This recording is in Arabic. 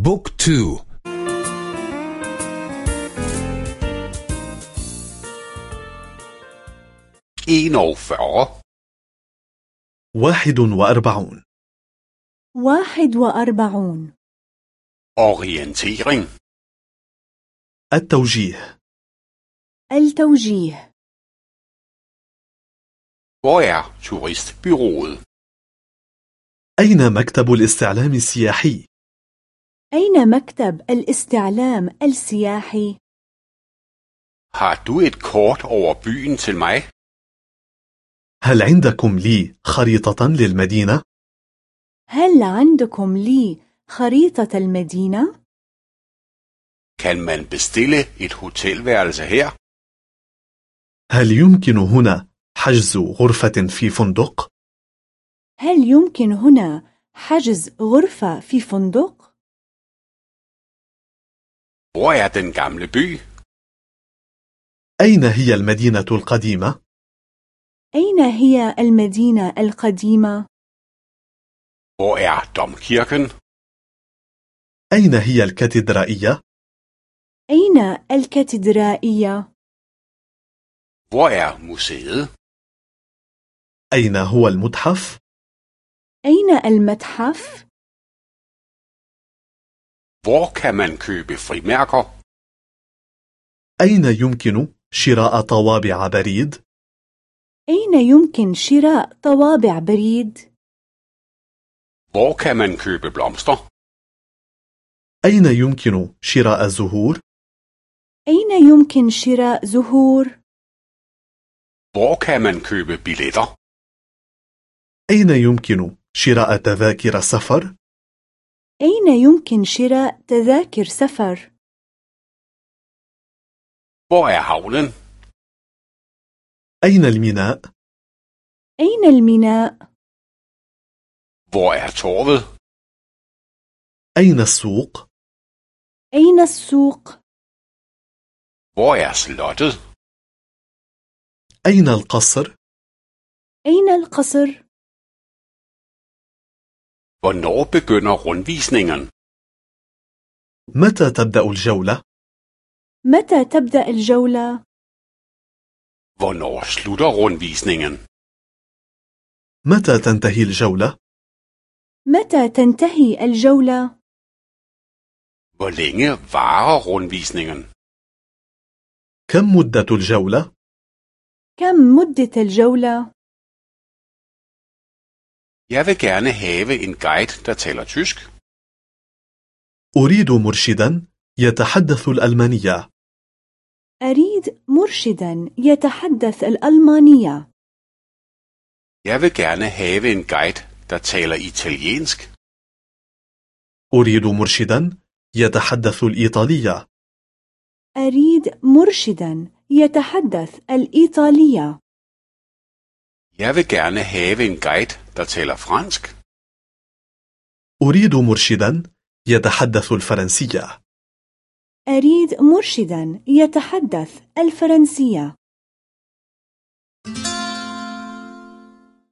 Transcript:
بوك تو. واحد وأربعون. واحد وأربعون. Orientering. التوجيه. التوجيه. Hvor er turistbyrået? أين مكتب الاستعلام السياحي؟ أين مكتب الاستعلام السياحي؟ Har du et kort over byen til mig? هل عندكم لي خريطة للمدينة؟ هل عندكم لي خريطة المدينة؟ Kan man bestille et hotelværelse her? هل يمكن هنا حجز غرفة في فندق؟ هل يمكن هنا حجز غرفة في فندق؟ Hvor er den gamle by? أين هي المدينة القديمة؟ أين هي المدينة القديمة؟ Hvor er domkirken? أين هي الكاتدرائية؟ أين الكاتدرائية؟ Hvor er museet? أين هو المتحف؟ أين المتحف؟ Hvor kan man købe frimærker? أين يمكن شراء طوابع بريد؟ أين يمكن شراء طوابع بريد؟ Hvor kan man købe blomster? أين يمكن شراء زهور؟ أين يمكن شراء زهور؟ Hvor kan man købe billetter? أين يمكن شراء تذاكر سفر؟ أين يمكن شراء تذاكر سفر؟ Hvor er havnen? أين الميناء؟ أين الميناء؟ Hvor er torvet? أين السوق؟ أين السوق؟ Hvor er slottet? أين القصر؟ أين القصر؟ Hvornår begynder rundvisningen? متى تبدأ الجولة؟ متى تبدأ الجولة؟ Hvornår slutter rundvisningen? متى تنتهي الجولة؟ متى تنتهي الجولة؟ Hvor længe varer rundvisningen? كم مدة الجولة؟ كم مدة الجولة؟ Jeg vil gerne have en guide, der taler tysk. أريد مرشدا يتحدث الألمانية أريد مرشدا يتحدث الألمانية. Jeg vil gerne have en guide, der taler italiensk. أريد مرشدا يتحدث الإيطالية أريد مرشدا يتحدث الإيطالية. Jeg vil gerne have en guide, der taler fransk. أريد مرشدا يتحدث الفرنسية أريد مرشدا يتحدث الفرنسية.